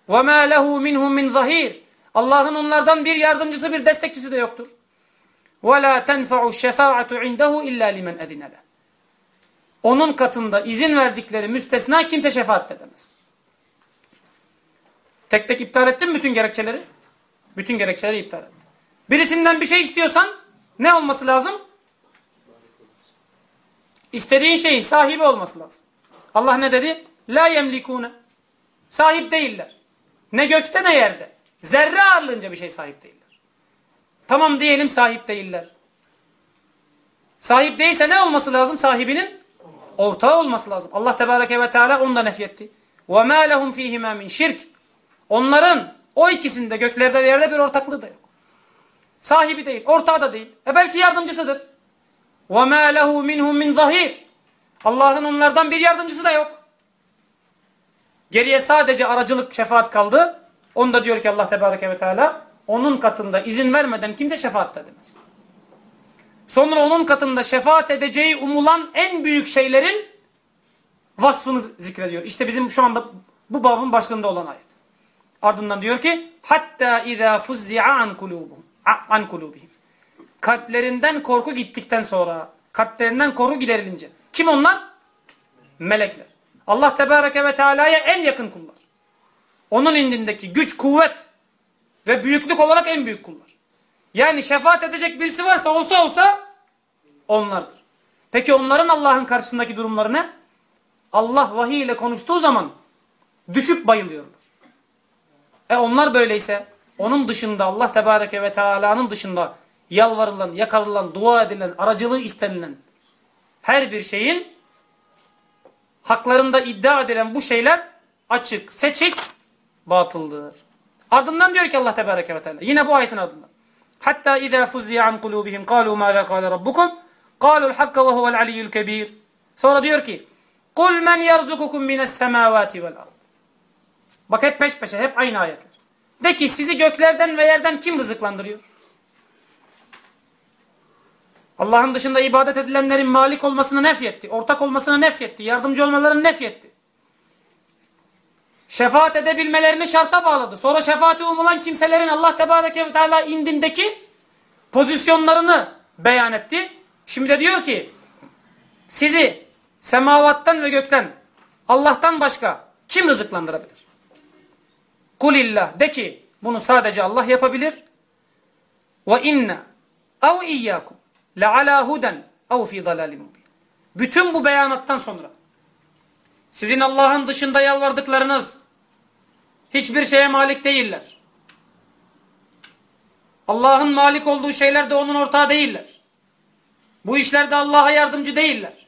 Ve ma lehu minhum min zahir. Allah'ın onlardan bir yardımcısı, bir destekçisi de yoktur. وَلَا تَنْفَعُ الشَّفَاعَةُ عِنْدَهُ اِلَّا لِمَنْ اَذِنَ لَهُ Onun katında izin verdikleri müstesna kimse şefaat edemez. Tek tek iptal ettin bütün gerekçeleri? Bütün gerekçeleri iptal etti. Birisinden bir şey istiyorsan ne olması lazım? İstediğin şeyin sahibi olması lazım. Allah ne dedi? La yemlikune. Sahip değiller. Ne gökte ne yerde. Zerre ağırlığınca bir şey sahip değiller. Tamam diyelim sahip değiller. Sahip değilse ne olması lazım sahibinin? Ortağı olması lazım. Allah Tebareke ve Teala onu da nefyetti. وَمَا لَهُمْ ف۪يهِمَا مِنْ şirk. Onların o ikisinde göklerde ve yerde bir ortaklığı da yok. Sahibi değil, ortağı da değil. E belki yardımcısıdır. وَمَا لَهُ مِنْهُمْ مِنْ ظَهِيرٍ Allah'ın onlardan bir yardımcısı da yok. Geriye sadece aracılık, şefaat kaldı. Onu da diyor ki Allah Tebareke ve Teala onun katında izin vermeden kimse şefaat edemez. Sonra onun katında şefaat edeceği umulan en büyük şeylerin vasfını zikrediyor. İşte bizim şu anda bu babın başlığında olan ayet. Ardından diyor ki hatta iza fuzzi'a an kulubuhum an kulubihim. Kalplerinden korku gittikten sonra, kalplerinden korku giderilince. Kim onlar? Melekler. Allah Tebareke ve Teala'ya en yakın kullar. Onun indindeki güç, kuvvet ve büyüklük olarak en büyük kullar. Yani şefaat edecek birisi varsa olsa olsa onlardır. Peki onların Allah'ın karşısındaki durumları ne? Allah vahiy ile konuştuğu zaman düşüp bayılıyorlar. E onlar böyleyse onun dışında Allah Tebareke ve Teala'nın dışında yalvarılan, yakarılan, dua edilen, aracılığı istenilen her bir şeyin haklarında iddia edilen bu şeyler açık, seçik, batıldır. Ardından diyor ki Allah Tebareke ve Teala yine bu ayetin ardından. Hatta izâ fuzziye an kulûbihim kâlû mâ lâ kâle rabbukum kâlûl hakka ve huvel aliyyül kebîr. Sonra diyor ki kul men yerzukukum mines semâvâti vel ard. Bak hep peş peşe hep aynı ayetler. De ki sizi göklerden ve yerden kim rızıklandırıyor? Allah'ın dışında ibadet edilenlerin malik olmasını nefyetti. Ortak olmasını nefyetti. Yardımcı olmalarını nefyetti. Şefaat edebilmelerini şarta bağladı. Sonra şefaati umulan kimselerin Allah Tebareke ve Teala indindeki pozisyonlarını beyan etti. Şimdi de diyor ki sizi semavattan ve gökten Allah'tan başka kim rızıklandırabilir? Kulillah de ki bunu sadece Allah yapabilir. Ve inna ev iyyakum le'alâ huden ev fî dalâlim mubin. Bütün bu beyanattan sonra sizin Allah'ın dışında yalvardıklarınız hiçbir şeye malik değiller. Allah'ın malik olduğu şeylerde onun ortağı değiller. Bu işlerde Allah'a yardımcı değiller.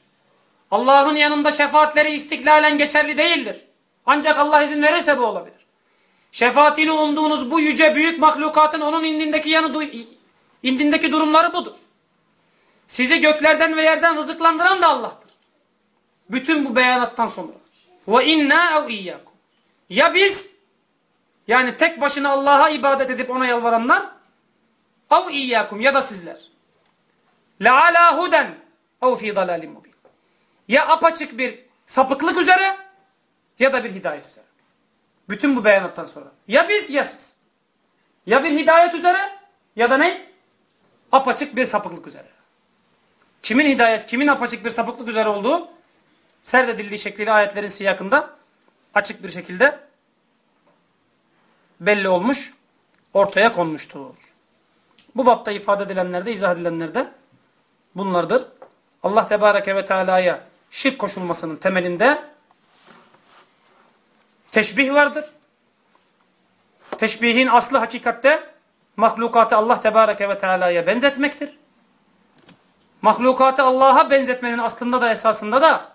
Allah'ın yanında şefaatleri istiklalen geçerli değildir. Ancak Allah izin verirse bu olabilir. Şefaatini umduğunuz bu yüce büyük mahlukatın onun indindeki yanı indindeki durumları budur. Sizi göklerden ve yerden rızıklandıran da Allah'tır. Bütün bu beyanattan sonra. Ve inna ev iyyakum. Ya biz yani tek başına Allah'a ibadet edip ona yalvaranlar ev iyyakum ya da sizler. La ala huden ev fi dalalim mubin. Ya apaçık bir sapıklık üzere ya da bir hidayet üzere. Bütün bu beyanattan sonra. Ya biz ya siz. Ya bir hidayet üzere ya da ne? Apaçık bir sapıklık üzere. Kimin hidayet, kimin apaçık bir sapıklık üzere olduğu serdedildiği şekliyle ayetlerin siyakında açık bir şekilde belli olmuş, ortaya konmuştur. Bu bapta ifade edilenlerde, izah edilenlerde bunlardır. Allah Tebareke ve Teala'ya şirk koşulmasının temelinde teşbih vardır. Teşbihin aslı hakikatte mahlukatı Allah Tebareke ve Teala'ya benzetmektir. Mahlukatı Allah'a benzetmenin aslında da esasında da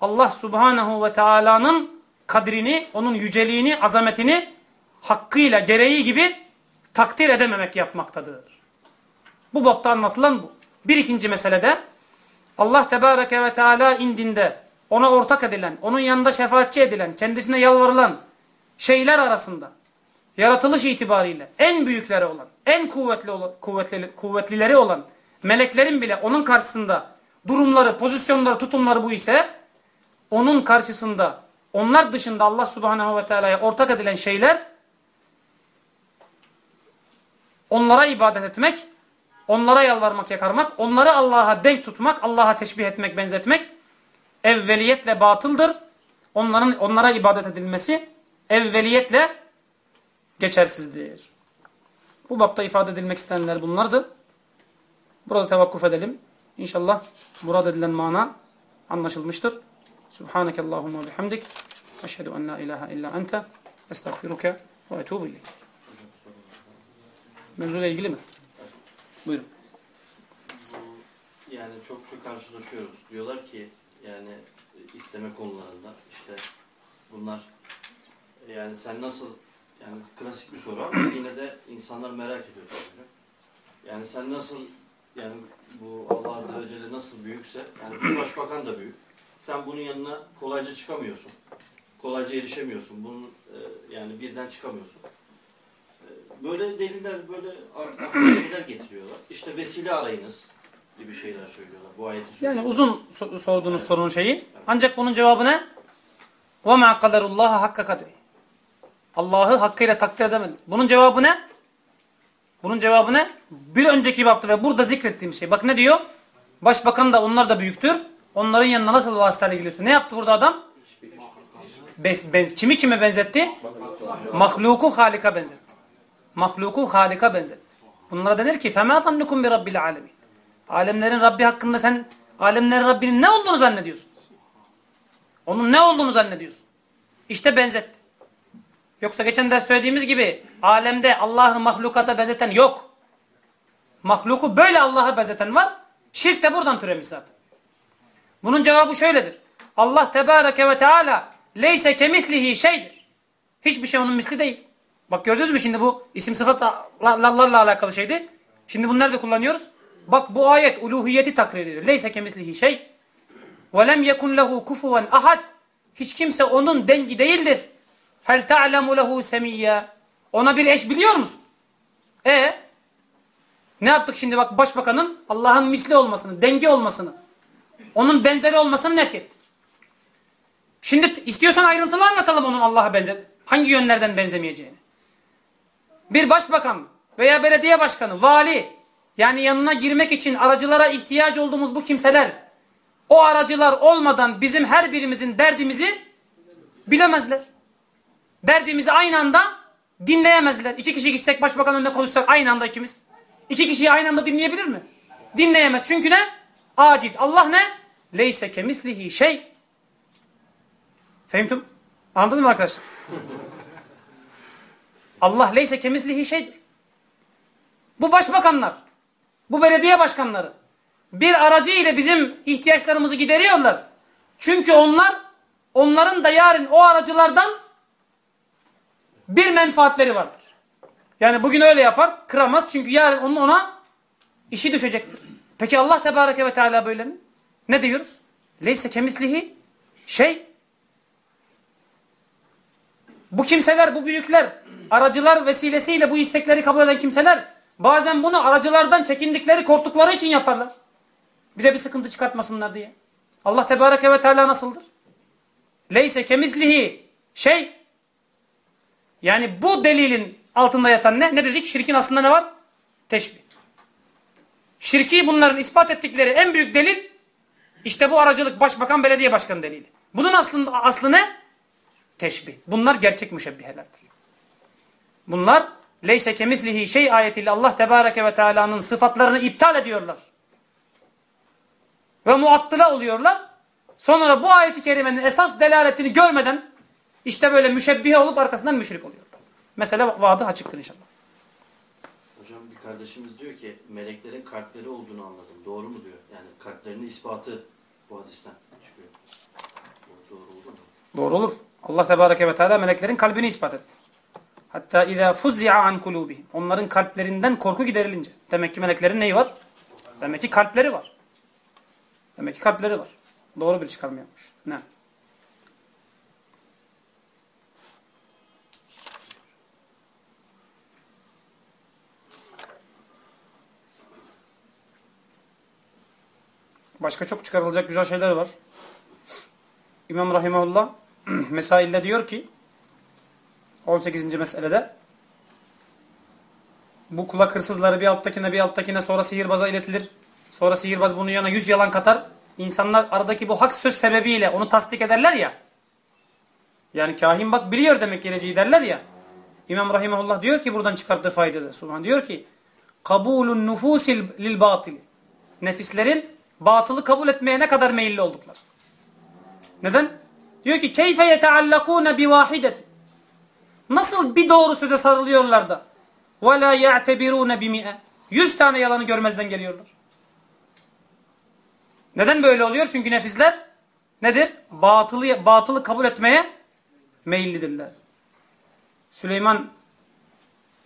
Allah Subhanahu ve Teala'nın kadrini, onun yüceliğini, azametini hakkıyla gereği gibi takdir edememek yapmaktadır. Bu bapta anlatılan bu. Bir ikinci meselede Allah Tebareke ve Teala indinde ona ortak edilen, onun yanında şefaatçi edilen, kendisine yalvarılan şeyler arasında yaratılış itibariyle en büyükleri olan, en kuvvetli kuvvetli, kuvvetlileri olan meleklerin bile onun karşısında durumları, pozisyonları, tutumları bu ise onun karşısında onlar dışında Allah subhanehu ve teala'ya ortak edilen şeyler onlara ibadet etmek, onlara yalvarmak, yakarmak, onları Allah'a denk tutmak, Allah'a teşbih etmek, benzetmek evveliyetle batıldır. Onların onlara ibadet edilmesi evveliyetle geçersizdir. Bu bapta ifade edilmek istenenler bunlardı. Burada tevakkuf edelim. İnşallah murad edilen mana anlaşılmıştır. Subhaneke Allahumma bihamdik. Eşhedü en la ilahe illa ente. Estağfiruke ve etubu. Mevzuyla ilgili mi? Buyurun. Yani çok çok karşılaşıyoruz. Diyorlar ki yani isteme konularında işte bunlar yani sen nasıl yani klasik bir soru ama yine de insanlar merak ediyor. Yani sen nasıl yani bu Allah Azze ve Celle nasıl büyükse yani bir başbakan da büyük Sen bunun yanına kolayca çıkamıyorsun. Kolayca erişemiyorsun. Bunun e, yani birden çıkamıyorsun. E, böyle deliller, böyle aklıma şeyler getiriyorlar. İşte vesile arayınız gibi şeyler söylüyorlar. Bu ayeti söylüyorlar. Yani uzun sorduğunuz evet. sorunun şeyi. Evet. Ancak bunun cevabı ne? وَمَا قَدَرُ اللّٰهَ حَقَّ قَدْرِ Allah'ı hakkıyla takdir edemedi. Bunun cevabı ne? Bunun cevabı ne? Bir önceki bapta ve burada zikrettiğim şey. Bak ne diyor? Başbakan da onlar da büyüktür. Onların yanına nasıl vasıtayla geliyorsun? Ne yaptı burada adam? Bez, benz, kimi kime benzetti? Mahluku halika benzetti. Mahluku halika benzetti. Bunlara denir ki فَمَا ظَنُّكُمْ بِرَبِّ الْعَالَمِينَ Alemlerin Rabbi hakkında sen alemlerin Rabbinin ne olduğunu zannediyorsun? Onun ne olduğunu zannediyorsun? İşte benzetti. Yoksa geçen ders söylediğimiz gibi alemde Allah'ı mahlukata benzeten yok. Mahluku böyle Allah'a benzeten var. Şirk de buradan türemiş zaten. Bunun cevabı şöyledir. Allah Tebareke ve Teala leyse kemitlihi şeydir. Hiçbir şey onun misli değil. Bak gördünüz mü şimdi bu isim sıfatlarla alakalı şeydi. Şimdi bunu nerede kullanıyoruz? Bak bu ayet uluhiyeti takrir ediyor. Leyse kemitlihi şey. Ve lem yekun lehu kufuven ahad. Hiç kimse onun dengi değildir. Hel ta'lemu lehu semiyya. Ona bir eş biliyor musun? E ne yaptık şimdi bak başbakanın Allah'ın misli olmasını, dengi olmasını, onun benzeri olmasını nefrettik. Şimdi istiyorsan ayrıntılı anlatalım onun Allah'a benzer hangi yönlerden benzemeyeceğini. Bir başbakan veya belediye başkanı, vali yani yanına girmek için aracılara ihtiyaç olduğumuz bu kimseler o aracılar olmadan bizim her birimizin derdimizi bilemezler. Derdimizi aynı anda dinleyemezler. İki kişi gitsek başbakan önünde konuşsak aynı anda ikimiz. İki kişiyi aynı anda dinleyebilir mi? Dinleyemez. Çünkü ne? Aciz. Allah ne? Leyse kemislihi şey. Fehimtum? Anladınız mı arkadaşlar? Allah leyse kemislihi şeydir. Bu başbakanlar, bu belediye başkanları bir aracı ile bizim ihtiyaçlarımızı gideriyorlar. Çünkü onlar onların da yarın o aracılardan bir menfaatleri vardır. Yani bugün öyle yapar, kıramaz çünkü yarın onun ona işi düşecektir. Peki Allah Tebareke ve Teala böyle mi? Ne diyoruz? Leyse kemislihi şey. Bu kimseler, bu büyükler, aracılar vesilesiyle bu istekleri kabul eden kimseler bazen bunu aracılardan çekindikleri, korktukları için yaparlar. Bize bir sıkıntı çıkartmasınlar diye. Allah Tebareke ve Teala nasıldır? Leyse kemislihi şey. Yani bu delilin altında yatan ne? Ne dedik? Şirkin aslında ne var? Teşbih. Şirki bunların ispat ettikleri en büyük delil işte bu aracılık başbakan belediye başkanı delili. Bunun aslında aslı ne? Teşbih. Bunlar gerçek müşebbihelerdir. Bunlar leyse kemislihi şey ayetiyle Allah Tebareke ve Teala'nın sıfatlarını iptal ediyorlar. Ve muattıla oluyorlar. Sonra bu ayeti kerimenin esas delaletini görmeden işte böyle müşebbihe olup arkasından müşrik oluyorlar. Mesela vadı açıktır inşallah. Hocam bir kardeşimiz diyor ki meleklerin kalpleri olduğunu anladım. Doğru mu diyor? Yani kalplerinin ispatı bu hadisten çıkıyor. Doğru olur mu? Doğru olur. Allah Tebareke ve Teala meleklerin kalbini ispat etti. Hatta izâ fuzzi'a an kulubi. Onların kalplerinden korku giderilince. Demek ki meleklerin neyi var? Demek ki kalpleri var. Demek ki kalpleri var. Doğru bir çıkarma yapmış. Başka çok çıkarılacak güzel şeyler var. İmam Rahimahullah Mesail'de diyor ki 18. meselede bu kulak hırsızları bir alttakine bir alttakine sonra sihirbaza iletilir. Sonra sihirbaz bunun yanına yüz yalan katar. İnsanlar aradaki bu hak söz sebebiyle onu tasdik ederler ya. Yani kahin bak biliyor demek geleceği derler ya. İmam Rahimahullah diyor ki buradan çıkarttığı faydada. Subhan diyor ki kabulun nufusil lil batili. Nefislerin batılı kabul etmeye ne kadar meyilli oldukları. Neden? Diyor ki keyfe yeteallakune bi vahidet. Nasıl bir doğru söze sarılıyorlar da ve la ya'tebirune bi mi'e. Yüz tane yalanı görmezden geliyorlar. Neden böyle oluyor? Çünkü nefisler nedir? Batılı, batılı kabul etmeye meyillidirler. Süleyman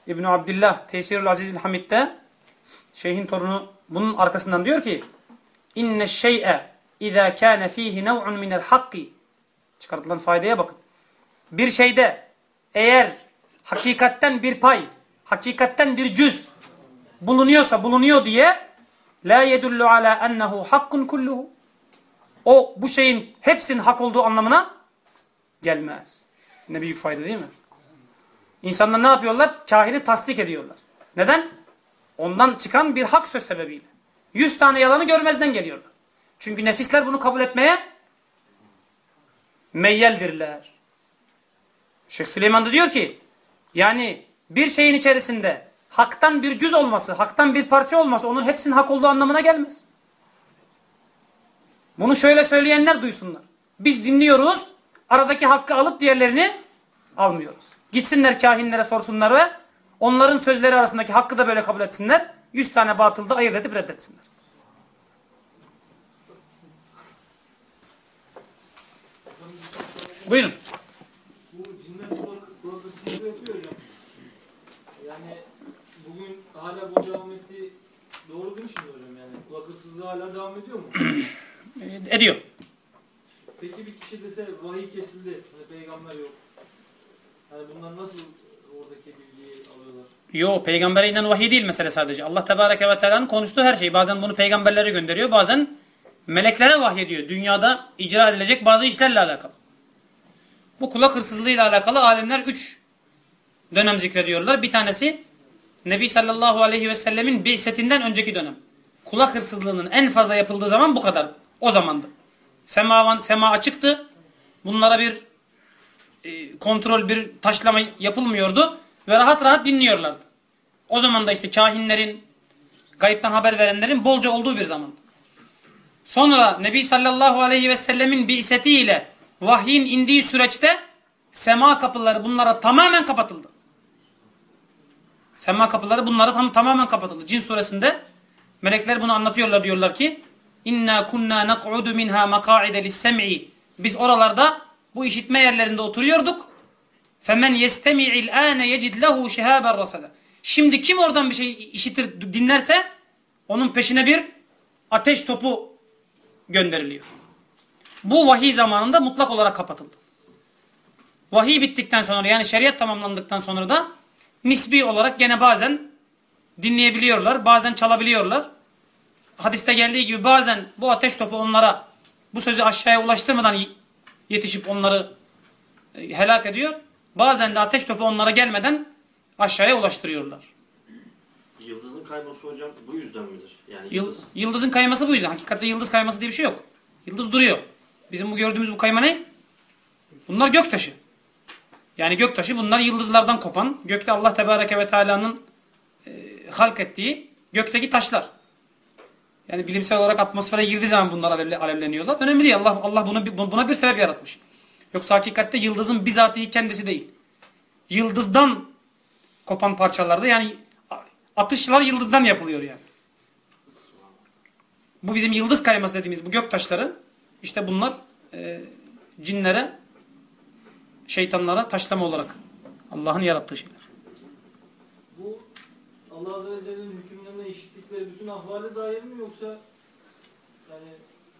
İbn Abdullah Tesirül Azizül Hamid'de şeyhin torunu bunun arkasından diyor ki inne şey'e izâ kâne fîhi nev'un minel hakki çıkartılan faydaya bakın. Bir şeyde eğer hakikatten bir pay, hakikatten bir cüz bulunuyorsa bulunuyor diye la yedullu ala ennehu hakkun kulluhu. O bu şeyin hepsinin hak olduğu anlamına gelmez. Ne büyük fayda değil mi? İnsanlar ne yapıyorlar? Kahini tasdik ediyorlar. Neden? Ondan çıkan bir hak söz sebebiyle. Yüz tane yalanı görmezden geliyorlar. Çünkü nefisler bunu kabul etmeye meyyeldirler. Şeyh Süleyman da diyor ki yani bir şeyin içerisinde haktan bir cüz olması, haktan bir parça olması onun hepsinin hak olduğu anlamına gelmez. Bunu şöyle söyleyenler duysunlar. Biz dinliyoruz, aradaki hakkı alıp diğerlerini almıyoruz. Gitsinler kahinlere sorsunlar ve onların sözleri arasındaki hakkı da böyle kabul etsinler. Yüz tane batılda ayırt edip reddetsinler. Buyurun. Bu kulak ısısı yapıyor hocam. Yani bugün hala bu devam ettiği doğru değil mi şimdi hocam yani? Kulak hırsızlığı hala devam ediyor mu? Ediyor. Peki bir kişi dese vahiy kesildi, hani peygamber yok. Yani bunlar nasıl oradaki alıyorlar? Yo peygambere inen vahiy değil mesele sadece. Allah Tebareke ve Teala'nın konuştuğu her şey. Bazen bunu peygamberlere gönderiyor. Bazen meleklere vahyediyor. Dünyada icra edilecek bazı işlerle alakalı. Bu kulak hırsızlığıyla alakalı alimler üç dönem zikrediyorlar. Bir tanesi Nebi sallallahu aleyhi ve sellemin bi'setinden önceki dönem. Kulak hırsızlığının en fazla yapıldığı zaman bu kadardı. O zamandı. Sema, sema açıktı. Bunlara bir e, kontrol, bir taşlama yapılmıyordu. Ve rahat rahat dinliyorlardı. O zaman da işte kahinlerin, gayipten haber verenlerin bolca olduğu bir zamandı. Sonra Nebi sallallahu aleyhi ve sellemin bi'setiyle vahyin indiği süreçte sema kapıları bunlara tamamen kapatıldı. Sema kapıları bunlara tam, tamamen kapatıldı. Cin suresinde melekler bunu anlatıyorlar diyorlar ki İnna kunna nak'udu minha maka'ide lis-sem'i. Biz oralarda bu işitme yerlerinde oturuyorduk. Femen yestemi'il ane yecid lehu şihaben rasada. Şimdi kim oradan bir şey işitir, dinlerse onun peşine bir ateş topu gönderiliyor. Bu vahiy zamanında mutlak olarak kapatıldı. Vahiy bittikten sonra yani şeriat tamamlandıktan sonra da nisbi olarak gene bazen dinleyebiliyorlar, bazen çalabiliyorlar. Hadiste geldiği gibi bazen bu ateş topu onlara bu sözü aşağıya ulaştırmadan yetişip onları e, helak ediyor. Bazen de ateş topu onlara gelmeden aşağıya ulaştırıyorlar. Yıldızın kayması hocam bu yüzden midir? Yani Yıl- yıldız Yıldızın kayması bu yüzden. Hakikatte yıldız kayması diye bir şey yok. Yıldız duruyor. Bizim bu gördüğümüz bu kayma ne? Bunlar göktaşı. Yani göktaşı bunlar yıldızlardan kopan, gökte Allah Tebareke ve Teala'nın e, halk ettiği gökteki taşlar. Yani bilimsel olarak atmosfere girdiği zaman bunlar alevle, alevleniyorlar. Önemli değil. Allah Allah bunu buna bir sebep yaratmış. Yoksa hakikatte yıldızın bizatihi kendisi değil. Yıldızdan kopan parçalarda yani atışlar yıldızdan yapılıyor yani. Bu bizim yıldız kayması dediğimiz bu gök taşları işte bunlar e, cinlere şeytanlara taşlama olarak Allah'ın yarattığı şeyler. Bu Allah Azze ve Celle'nin hükümlerine işittikleri bütün ahvale dair mi yoksa yani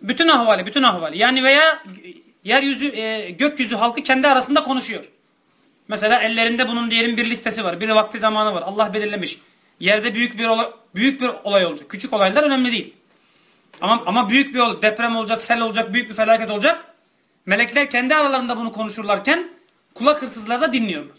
Bütün ahvali, bütün ahvali. Yani veya yeryüzü, e, gökyüzü halkı kendi arasında konuşuyor. Mesela ellerinde bunun diyelim bir listesi var. Bir vakti zamanı var. Allah belirlemiş. Yerde büyük bir olay, büyük bir olay olacak. Küçük olaylar önemli değil. Ama, ama büyük bir olay, deprem olacak, sel olacak, büyük bir felaket olacak. Melekler kendi aralarında bunu konuşurlarken kulak hırsızları da dinliyorlar.